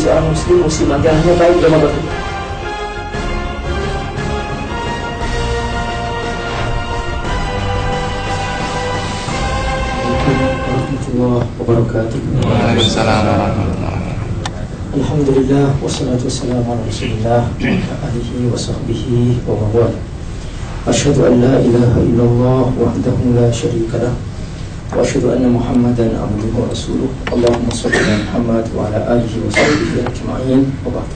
Jangan menjadi seorang muslim muslimah yang hanya baik Ramadan warahmatullahi wabarakatuh. Waalaikumsalam warahmatullahi Alhamdulillah wassalatu wassalamu ala Rasulillah wa ala alihi wa sahbihi wa man wala. Asyhadu an la ilaha illallah wahdahu la syarika lah wa asyhadu anna Wa rasuluh. Allahumma shalli ala Muhammad wa ala alihi wa sahbihi ajma'in. Wa ba'd.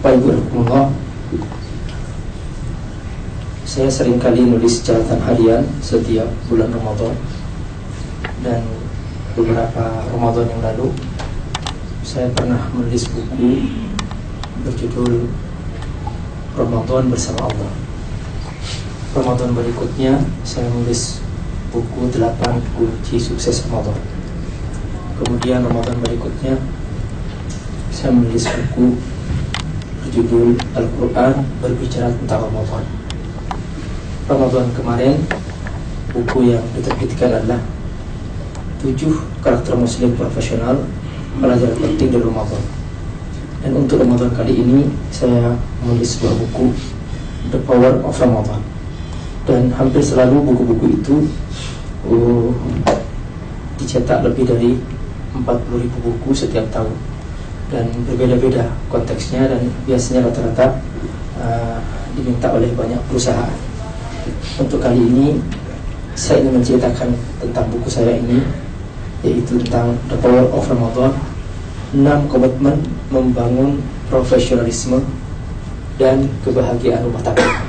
Bapak Ibu rahimakumullah. Saya sering kali nulis catatan harian setiap bulan Ramadan dan beberapa Ramadan yang lalu saya pernah menulis buku berjudul Ramadan bersama Allah. Ramadan berikutnya saya menulis buku 8 kunci sukses Ramadan. Kemudian Ramadan berikutnya saya menulis buku berjudul Al-Quran berbicara tentang Ramadan. Ramadan kemarin buku yang diterbitkan adalah tujuh karakter muslim profesional pelajaran penting dari Ramadan. Dan untuk Ramadan kali ini saya menulis sebuah buku The Power of Ramadan. Dan hampir selalu buku-buku itu uh, dicetak lebih dari 40 ribu buku setiap tahun dan berbeda-beda konteksnya dan biasanya rata-rata uh, diminta oleh banyak perusahaan. Untuk kali ini saya ingin menceritakan tentang buku saya ini yaitu tentang The Power of Ramadan 6 komitmen membangun profesionalisme dan kebahagiaan rumah tangga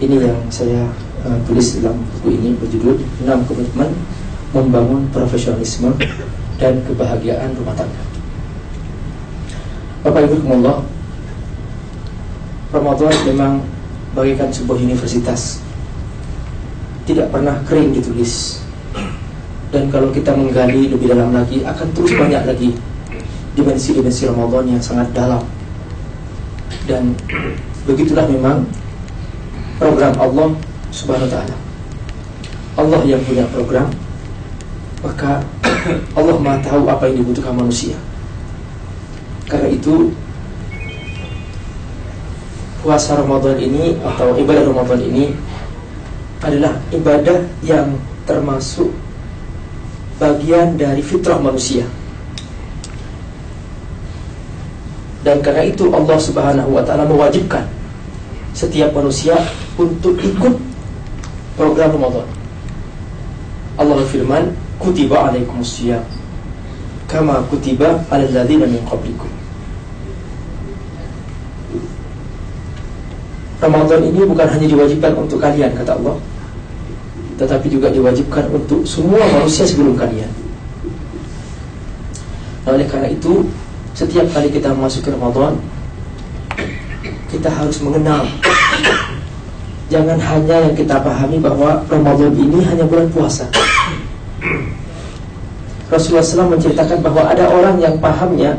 ini yang saya uh, tulis dalam buku ini berjudul 6 komitmen membangun profesionalisme dan kebahagiaan rumah tangga. Bapak Ibu Kumullah Ramadan memang bagaikan sebuah universitas. Tidak pernah kering ditulis. Dan kalau kita menggali lebih dalam lagi akan terus banyak lagi dimensi-dimensi Ramadan yang sangat dalam. Dan begitulah memang program Allah Subhanahu wa taala. Allah yang punya program maka Allah Maha tahu apa yang dibutuhkan manusia. Karena itu puasa Ramadan ini atau ibadah Ramadan ini adalah ibadah yang termasuk bagian dari fitrah manusia. Dan karena itu Allah Subhanahu wa taala mewajibkan setiap manusia untuk ikut program Ramadan. Allah berfirman, "Kutiba alaikumusiyam kama kutiba alal ladzina min qablikum." Ramadan ini bukan hanya diwajibkan untuk kalian kata Allah, tetapi juga diwajibkan untuk semua manusia sebelum kalian. Nah, oleh karena itu, setiap kali kita masuk ke Ramadan, kita harus mengenal. Jangan hanya yang kita pahami bahwa Ramadan ini hanya bulan puasa. Rasulullah SAW menceritakan bahwa ada orang yang pahamnya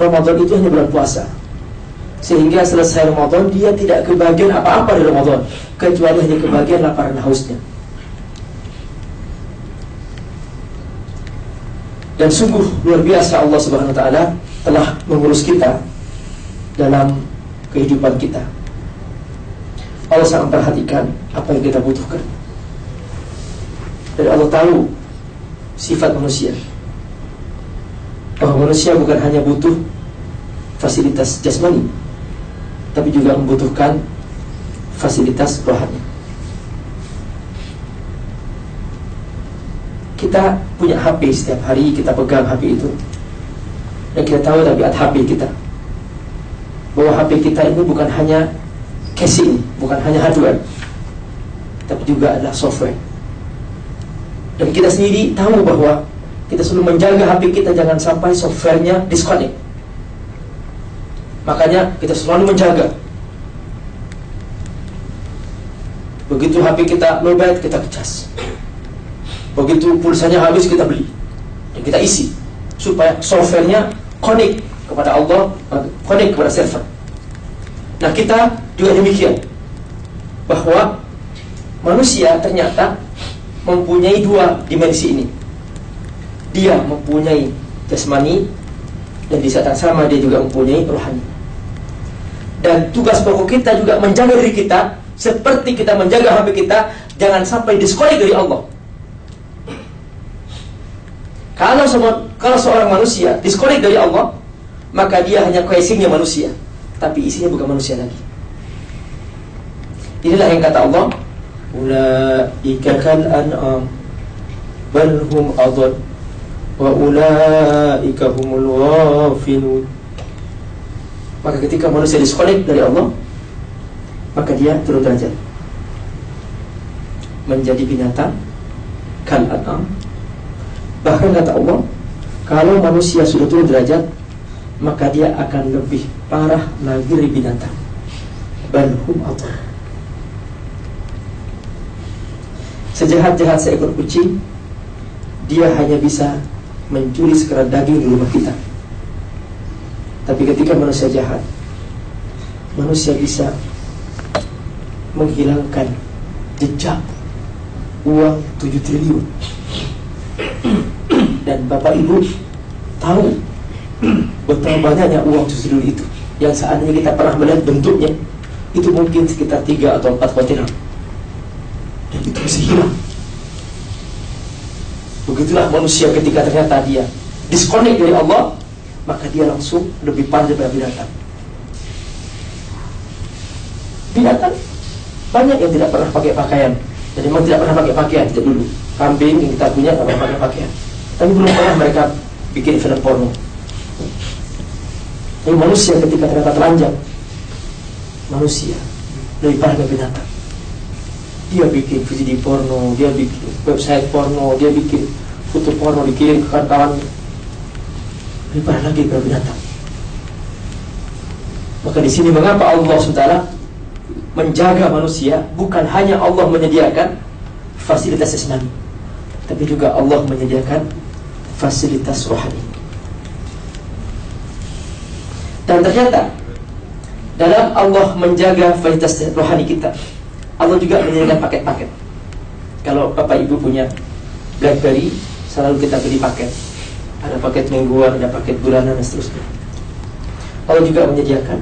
Ramadan itu hanya bulan puasa. Sehingga selesai Ramadan dia tidak kebagian apa-apa di Ramadan kecuali hanya kebagian lapar dan hausnya. Dan sungguh luar biasa Allah Subhanahu wa taala telah mengurus kita dalam kehidupan kita. Allah sangat memperhatikan apa yang kita butuhkan. Dan Allah tahu sifat manusia. Bahwa manusia bukan hanya butuh fasilitas jasmani, tapi juga membutuhkan fasilitas rohani. Kita punya HP setiap hari kita pegang HP itu dan kita tahu tabiat HP kita bahwa HP kita ini bukan hanya casing, bukan hanya hardware, tapi juga adalah software. Dan kita sendiri tahu bahwa kita selalu menjaga HP kita jangan sampai softwarenya disconnect. Makanya kita selalu menjaga Begitu HP kita lowbat kita kecas Begitu pulsanya habis kita beli Dan kita isi Supaya softwarenya connect kepada Allah Connect kepada server Nah kita juga demikian Bahwa manusia ternyata mempunyai dua dimensi ini Dia mempunyai jasmani dan di saat yang sama dia juga mempunyai rohani. Dan tugas pokok kita juga menjaga diri kita seperti kita menjaga HP kita jangan sampai diskonik dari Allah. Kalau semua, kalau seorang manusia diskonik dari Allah, maka dia hanya casingnya manusia, tapi isinya bukan manusia lagi. Inilah yang kata Allah, ulaika kal an'am bal hum adall wa ulaika humul ghafilun. Maka ketika manusia diskonik dari Allah, maka dia turun derajat menjadi binatang kal an'am. Bahkan kata Allah, kalau manusia sudah turun derajat, maka dia akan lebih parah lagi dari binatang. Balhum Allah. Sejahat-jahat seekor kucing, dia hanya bisa mencuri sekerat daging di rumah kita. Tapi ketika manusia jahat, manusia bisa menghilangkan jejak uang 7 triliun. Dan Bapak Ibu tahu betapa banyaknya uang 7 triliun itu. Yang seandainya kita pernah melihat bentuknya, itu mungkin sekitar 3 atau 4 kontainer hilang. Begitulah manusia ketika ternyata dia disconnect dari Allah, maka dia langsung lebih parah daripada binatang. Binatang banyak yang tidak pernah pakai pakaian, dan memang tidak pernah pakai pakaian tidak dulu. Kambing yang kita punya tidak pernah pakai pakaian, tapi belum pernah mereka bikin film porno. Tapi manusia ketika ternyata telanjang, manusia lebih parah dari binatang dia bikin VCD porno, dia bikin website porno, dia bikin foto porno dikirim ke kawan-kawan. Lebih parah lagi kalau binatang. Maka di sini mengapa Allah Subhanahu menjaga manusia bukan hanya Allah menyediakan fasilitas jasmani, tapi juga Allah menyediakan fasilitas rohani. Dan ternyata dalam Allah menjaga fasilitas rohani kita, Allah juga menyediakan paket-paket. Kalau Bapak Ibu punya BlackBerry, selalu kita beli paket. Ada paket mingguan, ada paket bulanan, dan seterusnya. Allah juga menyediakan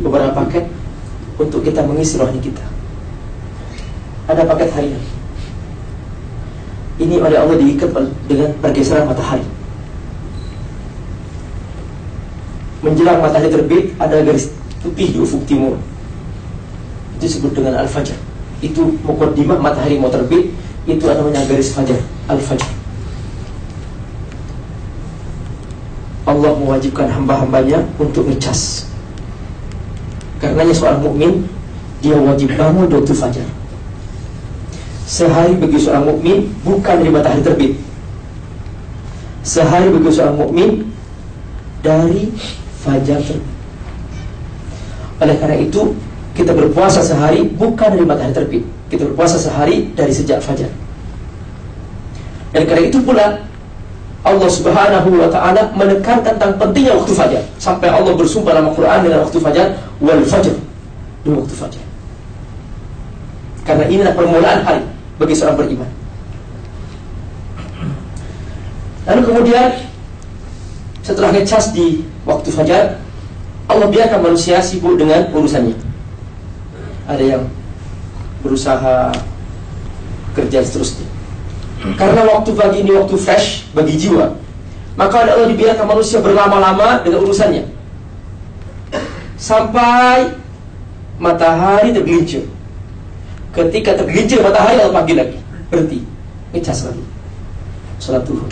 beberapa paket untuk kita mengisi rohani kita. Ada paket harian. Ini oleh Allah diikat dengan pergeseran matahari. Menjelang matahari terbit, ada garis putih di ufuk timur disebut dengan al-fajr. Itu mukaddimah matahari mau terbit itu namanya garis fajar al-fajr. Allah mewajibkan hamba-hambanya untuk ngecas. Karenanya seorang mukmin dia wajib bangun waktu fajar sehari bagi seorang mukmin bukan dari matahari terbit. Sehari bagi seorang mukmin dari fajar terbit. Oleh karena itu kita berpuasa sehari bukan dari matahari terbit. Kita berpuasa sehari dari sejak fajar. Dan karena itu pula Allah Subhanahu wa taala menekankan tentang pentingnya waktu fajar sampai Allah bersumpah dalam Al-Qur'an dengan waktu fajar wal fajr di waktu fajar. Karena inilah permulaan hari bagi seorang beriman. Lalu kemudian setelah ngecas di waktu fajar, Allah biarkan manusia sibuk dengan urusannya ada yang berusaha kerja seterusnya. Karena waktu pagi ini waktu fresh bagi jiwa, maka Allah dibiarkan manusia berlama-lama dengan urusannya. Sampai matahari tergelincir. Ketika tergelincir matahari Allah panggil lagi, berhenti, ngecas lagi. Salat duhur.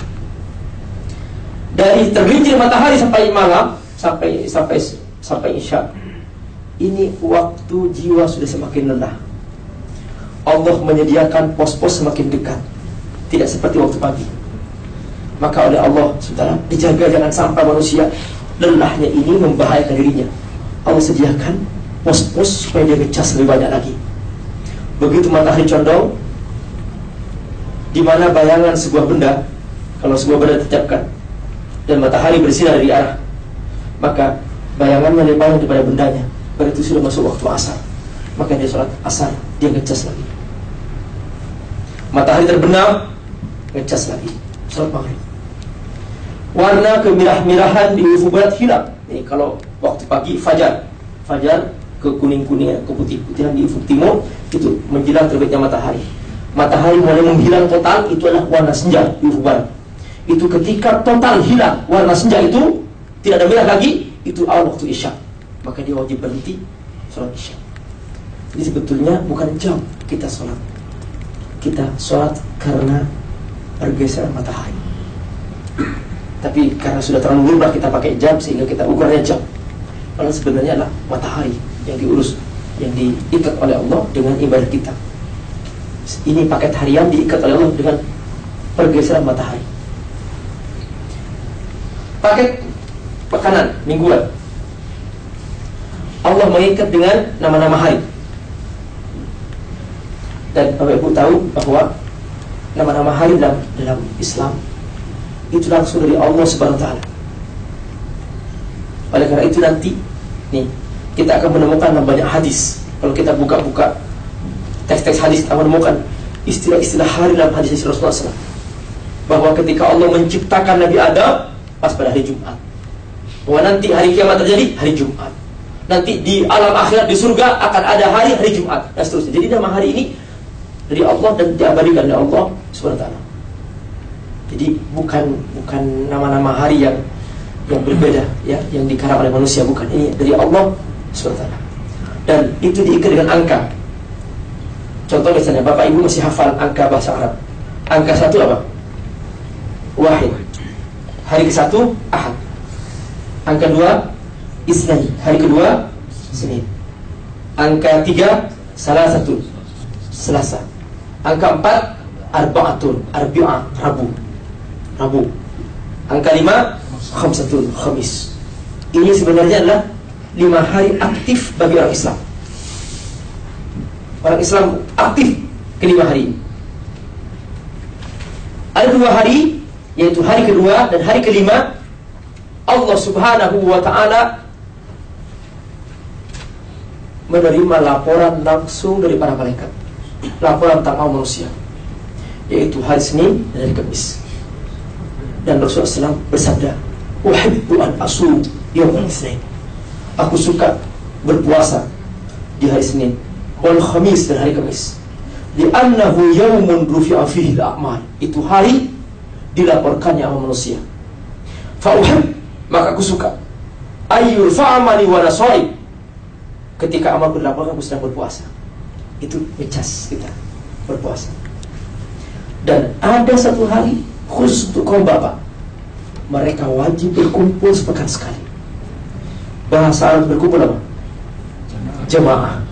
Dari tergelincir matahari sampai malam, sampai sampai sampai isya, ini waktu jiwa sudah semakin lelah. Allah menyediakan pos-pos semakin dekat. Tidak seperti waktu pagi. Maka oleh Allah, saudara, dijaga jangan sampai manusia lelahnya ini membahayakan dirinya. Allah sediakan pos-pos supaya dia ngecas lebih banyak lagi. Begitu matahari condong, di mana bayangan sebuah benda, kalau sebuah benda tercapkan dan matahari bersinar dari arah, maka bayangannya lebih banyak daripada bendanya Berarti sudah masuk waktu asar Maka dia sholat asar Dia ngecas lagi Matahari terbenam Ngecas lagi Sholat maghrib warna kemirah-mirahan di ufuk barat hilang. Ini kalau waktu pagi fajar, fajar ke kuning-kuningan, ke putih-putihan di ufuk timur itu menjelang terbitnya matahari. Matahari mulai menghilang total itu adalah warna senja di ufuk barat. Itu ketika total hilang warna senja itu tidak ada merah lagi, itu awal waktu isya. Maka dia wajib berhenti sholat isya. Jadi sebetulnya bukan jam kita sholat. Kita sholat karena pergeseran matahari. Tapi karena sudah terlalu lumrah kita pakai jam sehingga kita ukurnya jam. Padahal sebenarnya adalah matahari yang diurus, yang diikat oleh Allah dengan ibadah kita. Ini paket harian diikat oleh Allah dengan pergeseran matahari. Paket pekanan mingguan. Allah mengikat dengan nama-nama hari. Dan Bapak Ibu tahu bahwa nama-nama hari dalam dalam Islam itu langsung dari Allah Subhanahu taala. Oleh karena itu nanti nih kita akan menemukan banyak hadis. Kalau kita buka-buka teks-teks hadis kita menemukan istilah-istilah hari dalam hadis Rasulullah SAW. Bahwa ketika Allah menciptakan Nabi Adam pas pada hari Jumat. Bahwa nanti hari kiamat terjadi hari Jumat. Nanti di alam akhirat di surga akan ada hari hari Jumat dan seterusnya. Jadi nama hari ini dari Allah dan diabadikan oleh Allah Subhanahu taala. Jadi bukan bukan nama-nama hari yang yang berbeda ya, yang dikarang oleh manusia bukan. Ini dari Allah SWT. Dan itu diikat dengan angka. Contoh misalnya Bapak Ibu masih hafal angka bahasa Arab. Angka satu apa? Wahid. Hari ke satu Ahad. Angka dua Isnin. Hari kedua Senin. Angka tiga Salah satu Selasa. Angka empat Arba'atun. Arbi'ah. Rabu. Rabu. Angka lima, Khamsatul Khamis. Ini sebenarnya adalah lima hari aktif bagi orang Islam. Orang Islam aktif ke lima hari Ada dua hari, yaitu hari kedua dan hari kelima, Allah Subhanahu wa Ta'ala menerima laporan langsung dari para malaikat. Laporan tentang manusia, yaitu hari Senin dan hari Kamis. Dan Rasulullah SAW bersabda Uhibbu an Aku suka berpuasa di hari Senin wal Khamis dan hari Kamis. Li'annahu yawmun rufi'a fihi al-a'mal. Itu hari dilaporkannya sama manusia. Fa'uhib Maka aku suka. Ayyul fa'amali wa nasai Ketika amalku dilaporkan aku sedang berpuasa. Itu ngecas kita Berpuasa. Dan ada satu hari khusus untuk kaum bapak mereka wajib berkumpul sepekan sekali. Bahasa Arab berkumpul apa? jemaah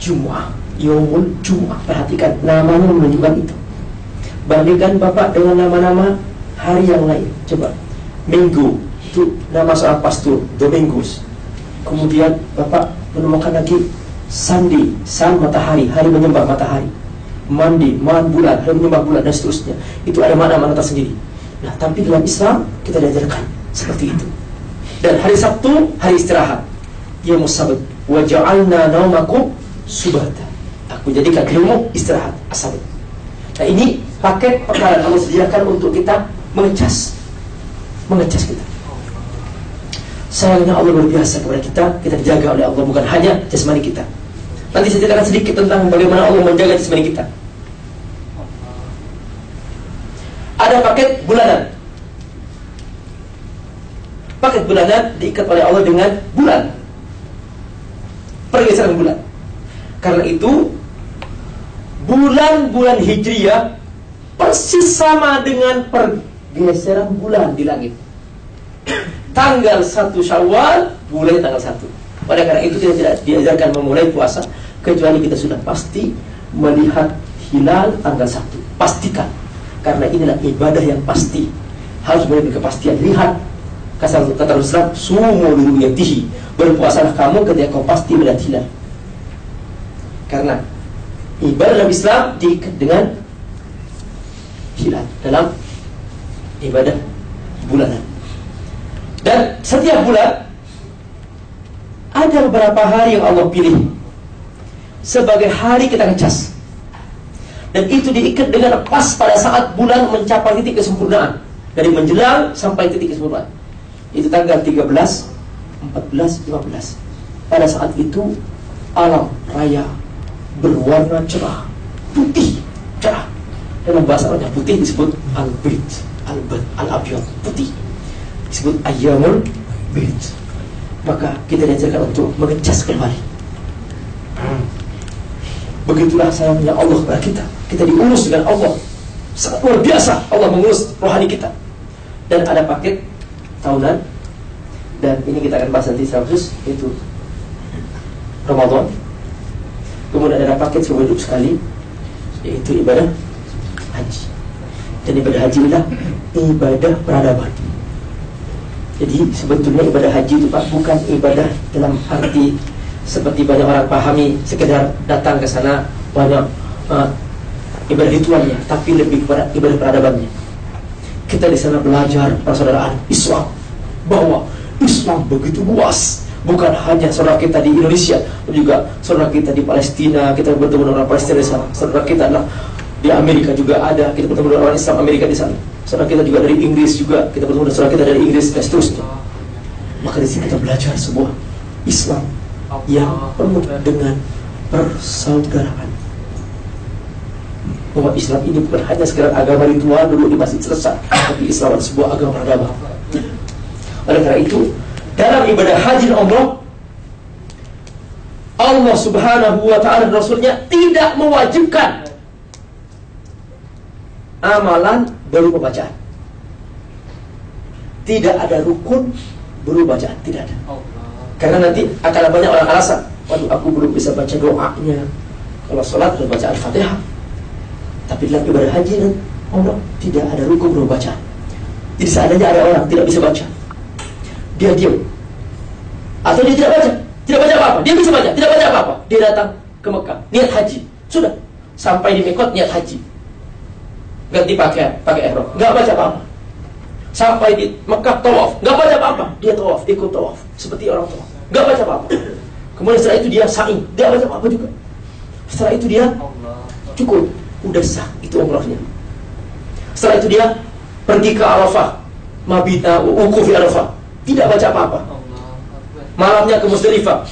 Jum'ah Yomul Jum'ah Perhatikan namanya menunjukkan itu. Bandingkan Bapak dengan nama-nama hari yang lain. Coba. Minggu. Itu nama seorang pastor Dominggus. Kemudian Bapak menemukan lagi Sandi San matahari Hari menyembah matahari mandi, man bulan, hari menyembah bulan dan seterusnya. Itu ada mana-mana tersendiri. Nah, tapi dalam Islam kita diajarkan seperti itu. Dan hari Sabtu hari istirahat. Ya musabat wa ja'alna naumakum subata. Aku jadikan ilmu istirahat asabat. Nah, ini paket perkara Allah sediakan untuk kita mengecas mengecas kita. Sayangnya Allah luar biasa kepada kita, kita dijaga oleh Allah bukan hanya jasmani kita. Nanti saya ceritakan sedikit tentang bagaimana Allah menjaga jasmani kita. Ada paket bulanan. Paket bulanan diikat oleh Allah dengan bulan. Pergeseran bulan. Karena itu bulan-bulan Hijriyah persis sama dengan pergeseran bulan di langit. Tanggal 1 Syawal mulai tanggal 1. Oleh karena itu kita tidak diajarkan memulai puasa kecuali kita sudah pasti melihat hilal tanggal 1. Pastikan. Karena inilah ibadah yang pasti. Harus memiliki kepastian lihat. Kata kata Rasulullah sumu liruyatihi berpuasalah kamu ketika kau pasti melihat hilal. Karena ibadah dalam Islam diikat dengan hilal. Dalam ibadah bulanan dan setiap bulan ada beberapa hari yang Allah pilih sebagai hari kita ngecas dan itu diikat dengan pas pada saat bulan mencapai titik kesempurnaan. dari menjelang sampai titik keseluruhan. Itu tanggal 13, 14, 15. Pada saat itu alam raya berwarna cerah, putih, cerah. Dalam bahasa Arabnya putih disebut al-bid, al-bad, al-abyad, putih. Disebut ayyamul bid. Maka kita diajarkan untuk mengecas kembali. Begitulah sayangnya Allah kepada kita. Kita diurus dengan Allah. Sangat luar biasa Allah mengurus rohani kita. Dan ada paket tahunan dan ini kita akan bahas nanti secara khusus itu Ramadan. Kemudian ada paket seumur hidup sekali yaitu ibadah haji. Dan ibadah haji adalah ibadah peradaban. Jadi sebetulnya ibadah haji itu Pak bukan ibadah dalam arti seperti banyak orang pahami sekedar datang ke sana banyak uh, ibadah ritualnya, tapi lebih kepada ibadah peradabannya. Kita di sana belajar persaudaraan Islam bahwa Islam begitu luas, bukan hanya saudara kita di Indonesia, tapi juga saudara kita di Palestina, kita bertemu dengan orang Palestina di sana. Saudara kita adalah di Amerika juga ada, kita bertemu dengan orang Islam Amerika di sana. Saudara kita juga dari Inggris juga, kita bertemu dengan saudara kita dari Inggris dan seterusnya. Maka di sini kita belajar sebuah Islam yang penuh dengan persaudaraan bahwa Islam ini bukan hanya sekedar agama ritual dulu di masjid selesai, tapi Islam adalah sebuah agama peradaban. Oleh karena itu, dalam ibadah haji dan umrah Allah Subhanahu wa taala Rasulnya tidak mewajibkan amalan berupa bacaan. Tidak ada rukun berupa bacaan, tidak ada. Karena nanti akan banyak orang alasan, waduh aku belum bisa baca doanya. Kalau sholat harus baca Al-Fatihah. Tapi dalam ibadah haji dan umrah tidak ada rukun berupa bacaan. Jadi seandainya ada orang tidak bisa baca, dia diam. Atau dia tidak baca, tidak baca apa-apa. Dia bisa baca, tidak baca apa-apa. Dia datang ke Mekah, niat haji. Sudah, sampai di Mekot niat haji. Ganti pakaian, pakai ihram, nggak baca apa-apa. Sampai di Mekah tawaf, nggak baca apa-apa. Dia tawaf, ikut tawaf, seperti orang tawaf, nggak baca apa-apa. Kemudian setelah itu dia sa'i, dia baca apa-apa juga. Setelah itu dia cukup, udah sah itu umrahnya. Setelah itu dia pergi ke Arafah, mabita wukuf di Arafah, tidak baca apa-apa. Malamnya ke Musdalifah,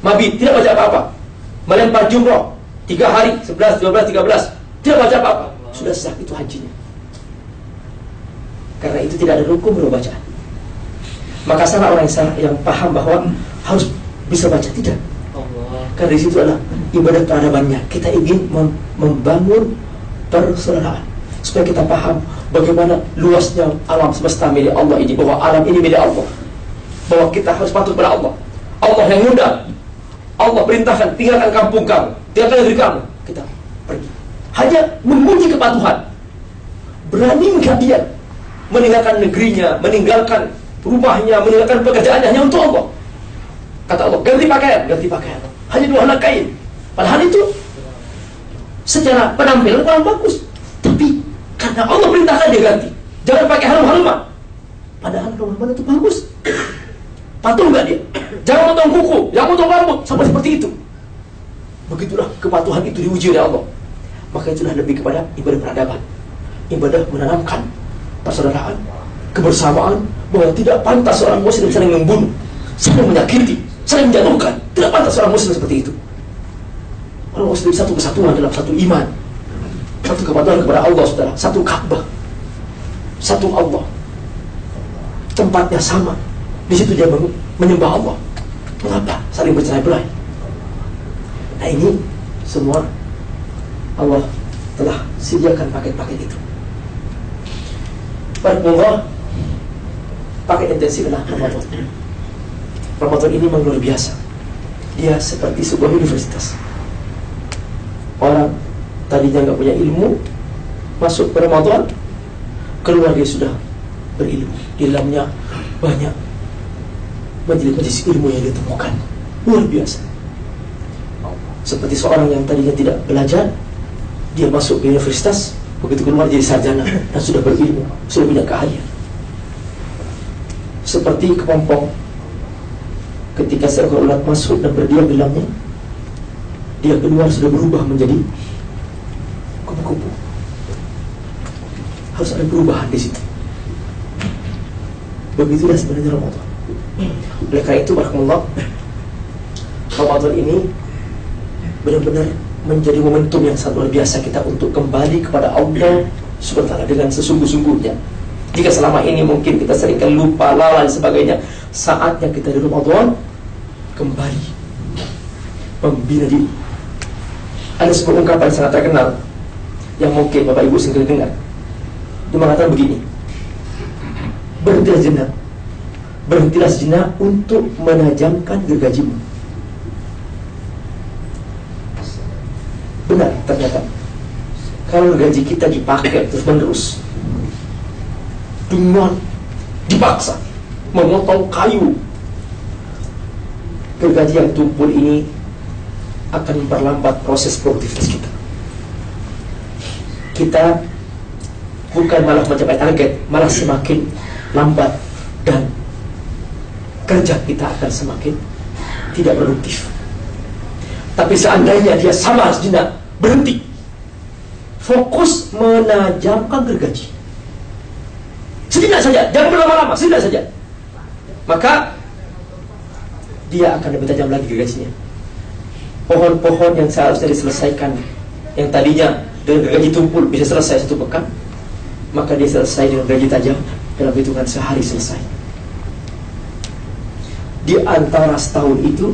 mabit, tidak baca apa-apa. Melempar jumroh, tiga hari, 11, 12, 13, tidak baca apa-apa. Sudah sah itu hajinya. Karena itu tidak ada rukun berupa bacaan. Maka salah orang yang salah yang paham bahwa harus bisa baca tidak. Karena di situ adalah ibadah peradabannya. Kita ingin mem membangun persaudaraan supaya kita paham bagaimana luasnya alam semesta milik Allah ini bahwa alam ini milik Allah. Bahwa kita harus patuh pada Allah. Allah yang muda. Allah perintahkan tinggalkan kampung kamu, tinggalkan negeri kamu. Hanya memuji kepatuhan. Berani kalian meninggalkan negerinya, meninggalkan rumahnya, meninggalkan pekerjaannya hanya untuk Allah. Kata Allah, ganti pakaian, ganti pakaian. Hanya dua helai kain. Padahal itu secara penampilan kurang bagus. Tapi karena Allah perintahkan dia ganti. Jangan pakai harum-haruman. Padahal harum-haruman itu bagus. Patuh nggak dia? Jangan potong kuku, jangan potong rambut, sama seperti itu. Begitulah kepatuhan itu diuji oleh Allah. Maka itulah lebih kepada ibadah peradaban. Ibadah menanamkan persaudaraan, kebersamaan, bahwa tidak pantas seorang muslim saling membunuh, saling menyakiti, saling menjatuhkan. Tidak pantas seorang muslim seperti itu. Orang muslim satu kesatuan dalam satu iman, satu kepatuhan kepada Allah, saudara, satu Ka'bah, satu Allah. Tempatnya sama. Di situ dia menyembah Allah. Mengapa saling bercerai berai? Nah ini semua Allah telah sediakan paket-paket itu. Barakallah paket intensif adalah Ramadan. Ramadan ini memang luar biasa. Dia seperti sebuah universitas. Orang tadinya nggak punya ilmu, masuk ke Ramadan, keluar dia sudah berilmu. Di dalamnya banyak majelis-majelis ilmu yang ditemukan. Luar biasa. Seperti seorang yang tadinya tidak belajar, dia masuk ke universitas, begitu keluar jadi sarjana dan sudah berilmu, sudah punya keahlian. Seperti kepompong ketika seekor ulat masuk dan berdiam di dalamnya, dia keluar sudah berubah menjadi kupu-kupu. Harus ada perubahan di situ. Begitulah sebenarnya Ramadan. Oleh karena itu, Barakallah, Ramadan ini benar-benar menjadi momentum yang sangat luar biasa kita untuk kembali kepada Allah Subhanahu dengan sesungguh-sungguhnya. Jika selama ini mungkin kita sering kali lupa, lalai sebagainya, saatnya kita di Ramadan kembali membina diri. Ada sebuah ungkapan sangat terkenal yang mungkin Bapak Ibu sering dengar. Dia mengatakan begini, berhentilah jenak, berhentilah sejenak untuk menajamkan gergajimu. Benar ternyata. Kalau gaji kita dipakai terus menerus Dengan dipaksa Memotong kayu. Gergaji yang tumpul ini Akan memperlambat proses produktivitas kita. Kita Bukan malah mencapai target Malah semakin lambat Dan Kerja kita akan semakin Tidak produktif. Tapi seandainya dia sama sejenak berhenti, fokus menajamkan gergaji. Sejenak saja, jangan berlama-lama, sejenak saja. Maka dia akan lebih tajam lagi gergajinya. Pohon-pohon yang seharusnya diselesaikan, yang tadinya dengan gergaji tumpul bisa selesai satu pekan, maka dia selesai dengan gergaji tajam dalam hitungan sehari selesai. Di antara setahun itu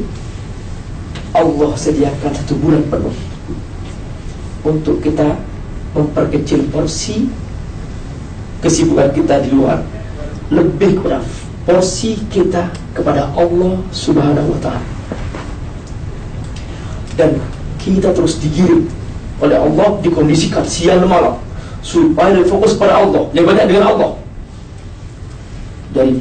Allah sediakan satu bulan penuh untuk kita memperkecil porsi kesibukan kita di luar lebih kepada porsi kita kepada Allah Subhanahu wa taala. Dan kita terus digiring oleh Allah dikondisikan siang dan malam supaya fokus pada Allah, lebih banyak dengan Allah. Dari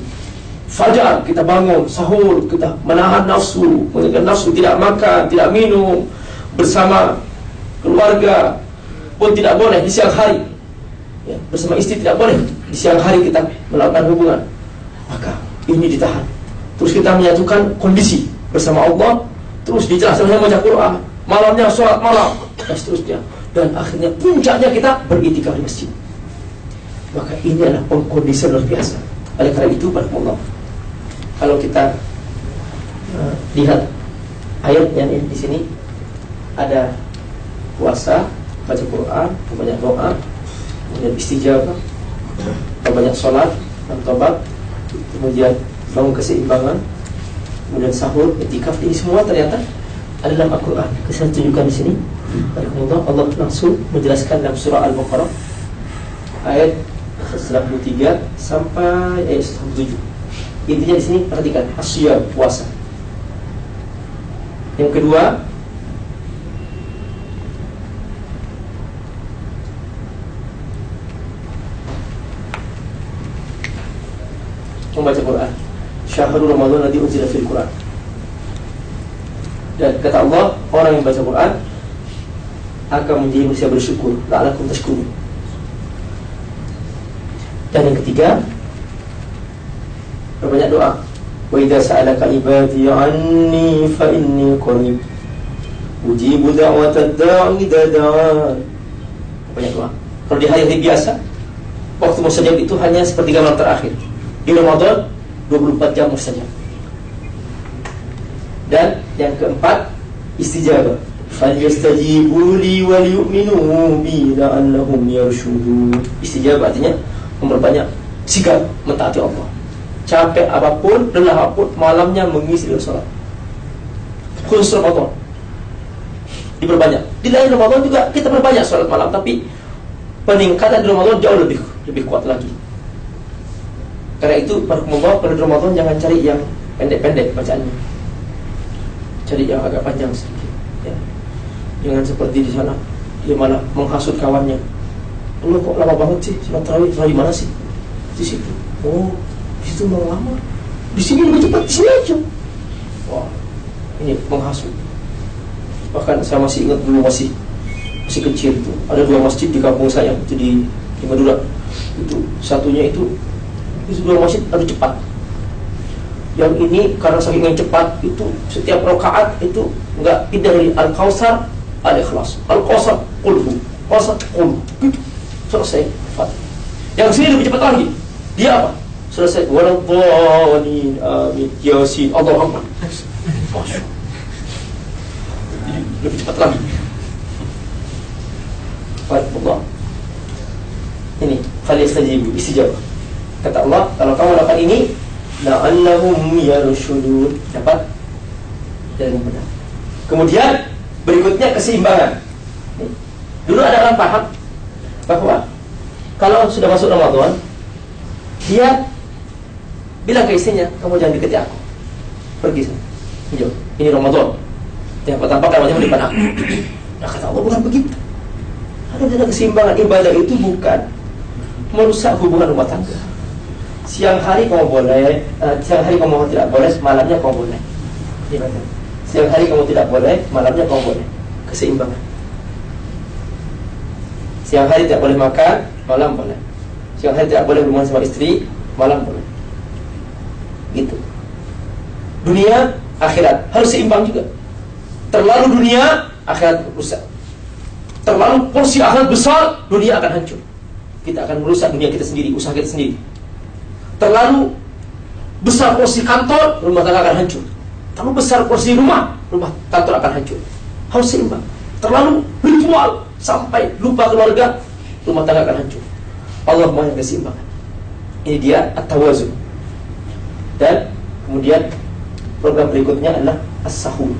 Fajar kita bangun, sahur kita menahan nafsu, menahan nafsu tidak makan, tidak minum bersama keluarga pun tidak boleh di siang hari. Ya, bersama istri tidak boleh di siang hari kita melakukan hubungan. Maka ini ditahan. Terus kita menyatukan kondisi bersama Allah, terus dijelaskan baca Quran, malamnya sholat malam, dan seterusnya. Dan akhirnya puncaknya kita beritikaf di masjid. Maka ini adalah kondisi luar biasa. Oleh karena itu, Allah kalau kita uh, lihat ayatnya nih di sini ada puasa, baca Quran, banyak doa, kemudian istijabah, banyak sholat, dan tobat, kemudian bangun keseimbangan, kemudian sahur, etikaf ini semua ternyata ada dalam Al-Quran. Saya tunjukkan di sini. Allah, Allah langsung menjelaskan dalam surah Al-Baqarah ayat 193 sampai ayat 107. Intinya di sini perhatikan asyam puasa. Yang kedua membaca Quran. Syahrul Ramadan nanti unzila fil Quran. Dan kata Allah, orang yang baca Quran akan menjadi manusia bersyukur. La'alakum tashkurun. Dan yang ketiga, Perbanyak doa Wa idha sa'alaka ibadi anni fa inni qarib Ujibu da'wata da'i dada'an Perbanyak doa Kalau di hari-hari biasa Waktu mustajab itu hanya seperti malam terakhir Di Ramadan 24 jam mustajab Dan yang keempat Istijabah Falyastajibu li wal yu'minu bi la'allahum yarshudun Istijabah artinya memperbanyak sikap mentaati Allah capek apa pun, lelah apa pun, malamnya mengisi dengan sholat. Khusus Ramadan. Diperbanyak. Di lain Ramadan juga kita perbanyak sholat malam, tapi peningkatan di Ramadan jauh lebih lebih kuat lagi. Karena itu membawa pada Ramadan jangan cari yang pendek-pendek bacaannya. Cari yang agak panjang sedikit. Ya. Jangan seperti di sana dia malah menghasut kawannya. Lu kok lama banget sih sholat tarawih? Di mana sih? Di situ. Oh, di situ mau lama di sini lebih cepat di sini aja wah ini menghasut bahkan saya masih ingat dulu masih masih kecil itu ada dua masjid di kampung saya itu di, di Madura itu satunya itu itu dua masjid adu cepat. Yang ini karena saking yang cepat itu setiap rokaat itu enggak pindah dari al kausar al ikhlas al kausar kulhu kausar kulhu selesai yang sini lebih cepat lagi. Dia apa? Selesai. Waladhdallin amin. Yasin. Allah Akbar. Lebih cepat lagi. Allah. Ini falistajibu istijabah. Kata Allah, kalau kamu lakukan ini, la'allahum yarushudun. Dapat yang benar. Kemudian berikutnya keseimbangan. Dulu ada orang paham bahwa kalau sudah masuk Ramadan, dia bilang ke istrinya, kamu jangan deketi aku. Pergi sana. Jauh. Ini Ramadan. Yang tampak wajahmu di depan. Nah kata Allah bukan begitu. Ada jalan keseimbangan ibadah itu bukan merusak hubungan rumah tangga. Siang hari kamu boleh, uh, siang hari kamu tidak boleh, malamnya kamu boleh. Siang hari kamu tidak boleh, malamnya kamu boleh. Keseimbangan. Siang hari tidak boleh makan, malam boleh. Siang hari tidak boleh berhubungan sama istri, malam boleh. Gitu. Dunia, akhirat harus seimbang juga. Terlalu dunia, akhirat rusak. Terlalu porsi akhirat besar, dunia akan hancur. Kita akan merusak dunia kita sendiri, usaha kita sendiri. Terlalu besar porsi kantor, rumah tangga akan hancur. Terlalu besar porsi rumah, rumah kantor akan hancur. Harus seimbang. Terlalu ritual sampai lupa keluarga, rumah tangga akan hancur. Allah yang keseimbangan. Ini dia at-tawazun. Dan kemudian program berikutnya adalah as-sahur.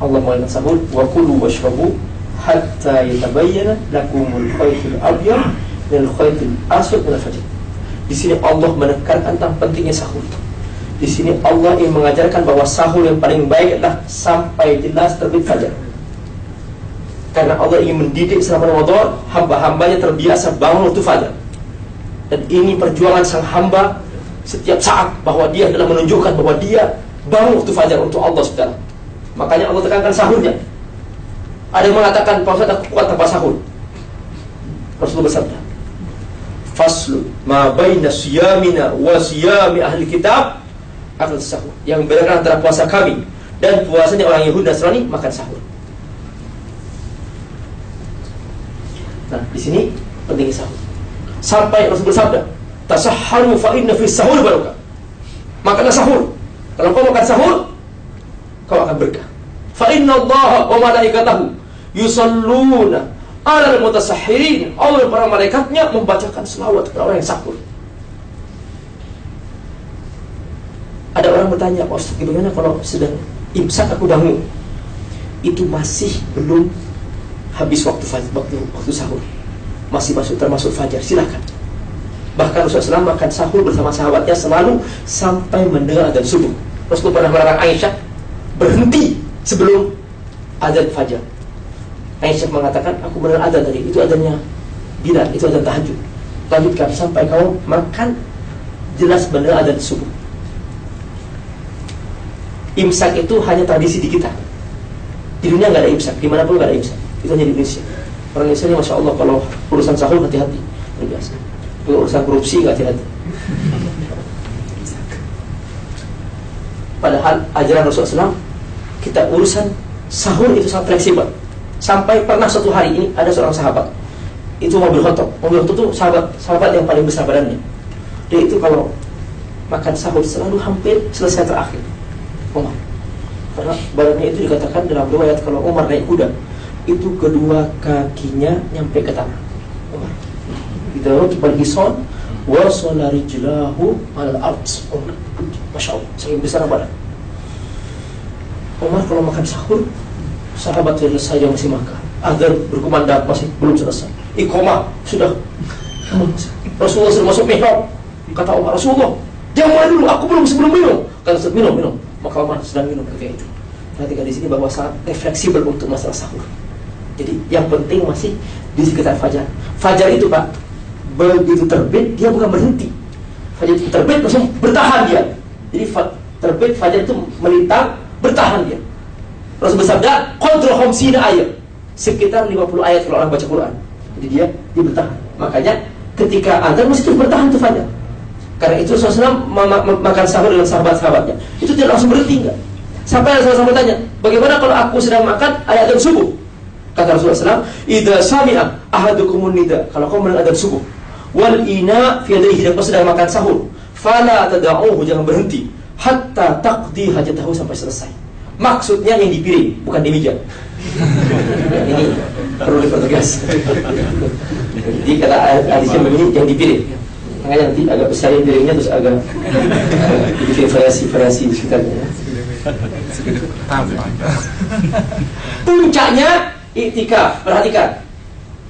Allah yang sahur wa kulu washrabu hatta yatabayyana lakumul khaytul abyad min khaytul aswad min al-fajr. Di sini Allah menekankan tentang pentingnya sahur. Di sini Allah ingin mengajarkan bahwa sahur yang paling baik adalah sampai jelas terbit fajar. Karena Allah ingin mendidik selama Ramadan hamba-hambanya terbiasa bangun waktu fajar. Dan ini perjuangan sang hamba setiap saat bahwa dia adalah menunjukkan bahwa dia bangun waktu fajar untuk Allah Subhanahu. Makanya Allah tekankan sahurnya. Ada yang mengatakan Ustaz aku kuat tanpa sahur. Rasulullah bersabda, "Faslu ma baina siyamina wa siyami ahli kitab akal sahur." Yang membedakan antara puasa kami dan puasanya orang Yahudi Nasrani makan sahur. Nah, di sini pentingnya sahur. Sampai Rasul bersabda, "Tasahharu fa inna fi sahur barakah." Makanlah sahur. Kalau kau makan sahur, kau akan berkah. Fa inna Allah wa malaikatahu yusalluna ala mutasahhirin. Allah para malaikatnya membacakan selawat kepada orang yang sahur. Ada orang bertanya, Pak Ustaz, gimana kalau sedang imsak aku bangun? Itu masih belum habis waktu waktu waktu sahur. Masih masuk termasuk fajar. Silakan. Bahkan Rasulullah makan sahur bersama sahabatnya selalu sampai mendengar azan subuh. Rasulullah pernah melarang Aisyah berhenti sebelum azan fajar. Aisyah mengatakan, aku mendengar azan tadi. Itu azannya Bilal, itu azan tahajud. Lanjutkan sampai kau makan jelas mendengar azan subuh. Imsak itu hanya tradisi di kita. Di dunia nggak ada imsak, di mana pun nggak ada imsak. Itu hanya di Indonesia. Orang Indonesia ini masya Allah kalau urusan sahur hati-hati, biasa. Kalau urusan korupsi nggak hati-hati. Padahal ajaran Rasulullah SAW kita urusan sahur itu sangat fleksibel. Sampai pernah suatu hari ini ada seorang sahabat itu mobil Khattab. Mobil Khattab itu sahabat sahabat yang paling besar badannya. Dia itu kalau makan sahur selalu hampir selesai terakhir. Umar. Karena badannya itu dikatakan dalam riwayat kalau Umar naik kuda itu kedua kakinya nyampe ke tanah. Umar. Kita kembali hison wa rijlahu al ard. Umar. Masya Allah, sangat besar badan. Umar kalau makan sahur, sahabat selesai yang masih makan. Agar berkumandang masih belum selesai. Iqomah sudah Rasulullah sudah masuk mihrab. Kata Umar, Rasulullah, jangan mulai dulu, aku belum sebelum minum. Kata minum, minum. Maka Umar sedang minum ketika itu. Perhatikan di sini bahwa sangat fleksibel untuk masalah sahur. Jadi yang penting masih di sekitar fajar. Fajar itu Pak, begitu terbit dia bukan berhenti. Fajar itu terbit langsung bertahan dia. Jadi terbit fajar itu melintang bertahan dia. Rasul bersabda, kontrol homsina ayat. Sekitar 50 ayat kalau orang baca Quran. Jadi dia dia bertahan. Makanya ketika azan mesti terus bertahan tuh fajar. Karena itu Rasulullah makan sahur dengan sahabat-sahabatnya. Itu tidak langsung berhenti enggak. Sampai Rasulullah bertanya, bagaimana kalau aku sedang makan ayat dan subuh? Kata Rasulullah SAW, Ida sami'a ahadukumun nida. Kalau kau mendengar subuh, wal ina fi yadayhi dan kau sedang makan sahur fala tad'uhu jangan berhenti hatta taqdi hajatahu sampai selesai maksudnya yang di piring bukan di meja ini perlu dipertegas jadi kata hadisnya begini yang di piring makanya nanti agak besar yang piringnya terus agak jadi variasi-variasi di sekitarnya puncaknya iktikaf perhatikan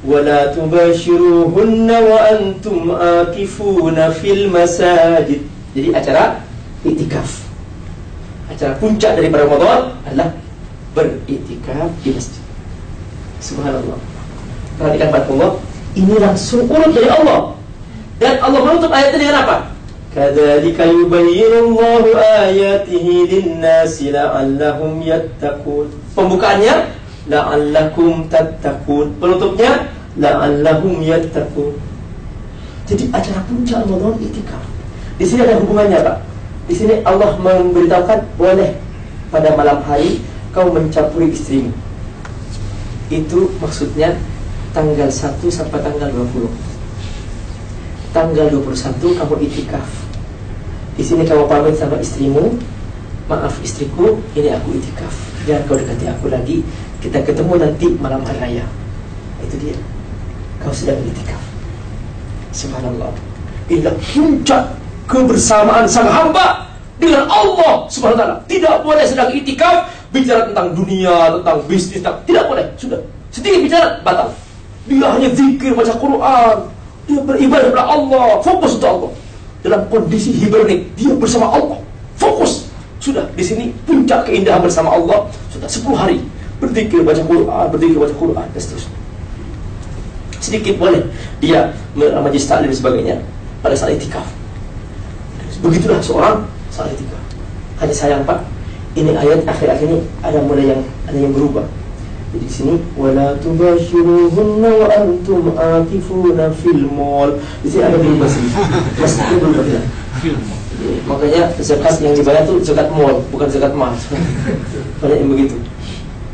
ولا تباشروهن وأنتم آكفون في المساجد jadi acara iktikaf acara puncak dari Ramadan adalah beriktikaf di masjid subhanallah perhatikan Allah ini langsung urut dari Allah dan Allah menutup ayat ini dengan apa kadzalika yubayyinullahu ayatihi lin-nasi la'allahum yattaqun pembukaannya la'allakum tattaqun. Penutupnya la'allahum yattaqun. Jadi acara puncak Ramadan itikaf. Di sini ada hubungannya, Pak. Di sini Allah memberitahukan boleh pada malam hari kau mencampuri istrimu. Itu maksudnya tanggal 1 sampai tanggal 20. Tanggal 21 kamu itikaf. Di sini kamu pamit sama istrimu, maaf istriku, ini aku itikaf. Jangan kau dekati aku lagi, kita ketemu nanti malam hari raya Itu dia Kau sedang itikaf Subhanallah Inilah puncak kebersamaan sang hamba Dengan Allah Subhanahu Taala. Tidak boleh sedang itikaf Bicara tentang dunia, tentang bisnis tentang, Tidak boleh, sudah. Sedikit bicara, batal. Dia hanya zikir, baca Quran. Dia beribadah kepada Allah Fokus untuk Allah. Dalam kondisi hibernik Dia bersama Allah. Fokus. Sudah, di sini puncak keindahan bersama Allah. Sudah 10 hari. Berzikir baca Quran, berzikir baca Quran dan seterusnya. Sedikit boleh. Dia majlis taklim dan sebagainya. Pada saat itikaf. Begitulah seorang saat itikaf. Hanya sayang Pak, ini ayat akhir-akhir ini ada mulai yang ada yang berubah. Jadi di sini wala tubashiruhunna wa antum akifuna fil mall. Di sini ada berubah sih. Masih berubah ya. Makanya zakat yang dibayar itu zakat mall, bukan zakat emas. Banyak yang begitu.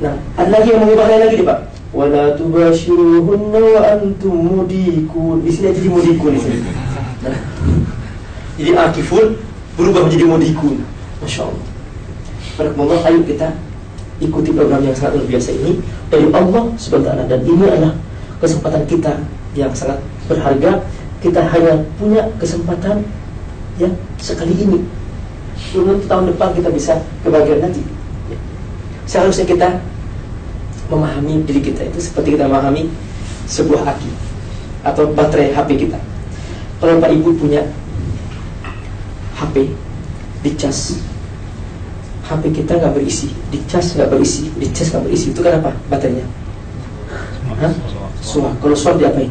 Nah, ada lagi yang mengubah lagi nih Pak. Wala tubashiruhunna wa antum mudikun. Di sini jadi mudikun di sini. Nah, jadi akifun berubah menjadi mudikun. Masya Allah. Barakallah, ayo kita ikuti program yang sangat luar biasa ini dari Allah Subhanahu dan ini adalah kesempatan kita yang sangat berharga. Kita hanya punya kesempatan ya sekali ini. Belum tahun depan kita bisa kebagian nanti. Seharusnya kita memahami diri kita itu seperti kita memahami sebuah aki atau baterai HP kita. Kalau Pak Ibu punya HP dicas, HP kita nggak berisi, dicas nggak berisi, dicas nggak berisi, itu kan apa baterainya? Hah? Suah. Kalau suah diapain?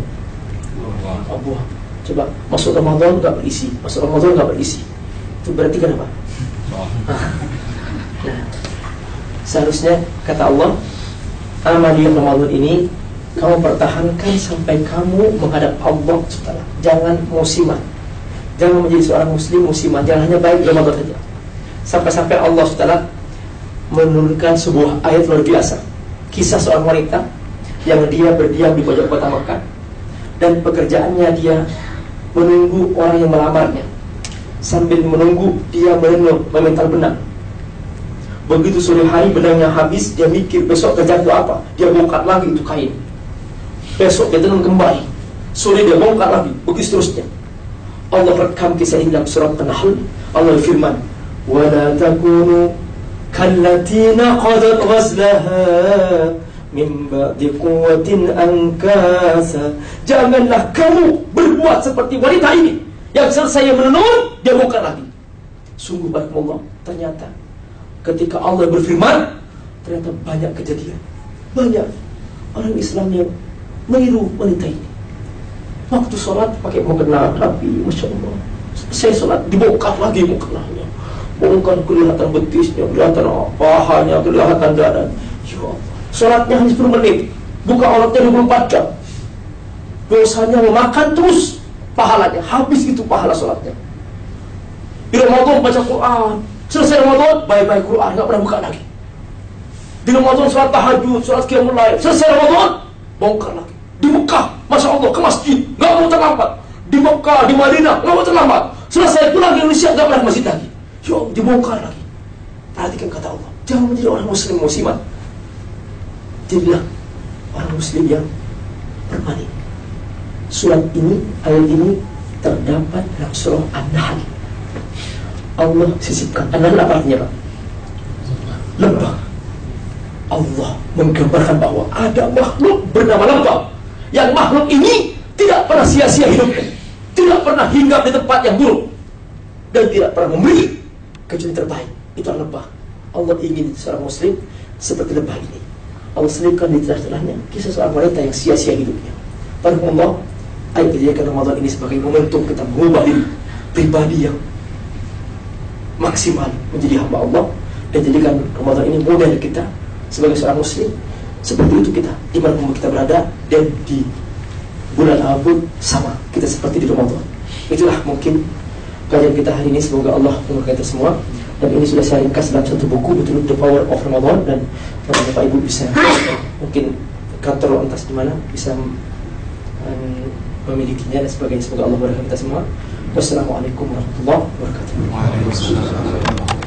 Oh, buah. Coba masuk Ramadan nggak berisi, masuk Ramadan nggak berisi, itu berarti kenapa? Nah, Seharusnya kata Allah Amali Ramadan ini Kamu pertahankan sampai kamu menghadap Allah SWT Jangan musiman Jangan menjadi seorang muslim musiman Jangan hanya baik Ramadan saja. Sampai-sampai Allah SWT Menurunkan sebuah ayat luar biasa. Kisah seorang wanita Yang dia berdiam di pojok kota Mekah Dan pekerjaannya dia Menunggu orang yang melamarnya. Sambil menunggu dia merenung Memental benang. Begitu sore hari benangnya habis Dia mikir besok kerja itu apa? Dia bongkar lagi itu kain. Besok dia tenun kembali. Sore dia bongkar lagi Begitu seterusnya Allah rekam kisah ini dalam surat An-Nahl. Allah firman, "Wala takunu kallati naqadat ghazlaha min ba'di quwwatin ankasa." Janganlah kamu berbuat seperti wanita ini yang selesai menenun dia buka lagi. Sungguh baik Allah, ternyata ketika Allah berfirman, ternyata banyak kejadian. Banyak orang Islam yang meniru wanita ini waktu sholat pakai mukena rapi masya Allah. Saya sholat dibongkar lagi mukenanya bongkar kelihatan betisnya kelihatan pahanya kelihatan dada ya sholatnya hanya 10 menit. Buka auratnya 24 jam. Dosanya memakan terus pahalanya. Habis itu pahala sholatnya. Di Ramadan baca Quran. Selesai Ramadan, baik-baik Quran, nggak pernah buka lagi. Di Ramadan sholat tahajud, sholat qiyamul. Selesai Ramadan, bongkar lagi. Di Mekah, Masya Allah, ke masjid, nggak mau terlambat. di Mekah, di Madinah, lama terlambat. Selesai pulang ke Indonesia, nggak pernah ke masjid lagi. Yo, dibongkar lagi. Perhatikan kata Allah. Jangan menjadi orang muslim muslimat. Jadilah orang muslim yang bermani. Surat ini, ayat ini terdapat dalam surah An-Nahl. Allah sisipkan. An-Nahl apa artinya Pak? Lembah. Allah menggambarkan bahwa ada makhluk bernama lembah. Yang makhluk ini tidak pernah sia-sia hidupnya. Tidak pernah hinggap di tempat yang buruk. Dan tidak pernah memberi kecuali terbaik. Itu adalah lembah. Allah ingin seorang muslim seperti lembah ini. Allah selipkan di tengah-tengahnya kisah seorang wanita yang sia-sia hidupnya. Pada Allah, ayo jadikan Ramadan ini sebagai momentum kita mengubah diri pribadi yang maksimal menjadi hamba Allah dan jadikan Ramadan ini model kita sebagai seorang muslim seperti itu kita di mana kita berada dan di bulan apa pun sama kita seperti di Ramadan. Itulah mungkin kajian kita hari ini semoga Allah memberkati kita semua. Dan ini sudah saya ringkas dalam satu buku betul The Power of Ramadan dan Bapak Ibu bisa mungkin kantor entah di mana bisa um, memilikinya dan sebagainya. Semoga Allah memberkati kita semua. Wassalamualaikum warahmatullahi wabarakatuh. Waalaikumsalam.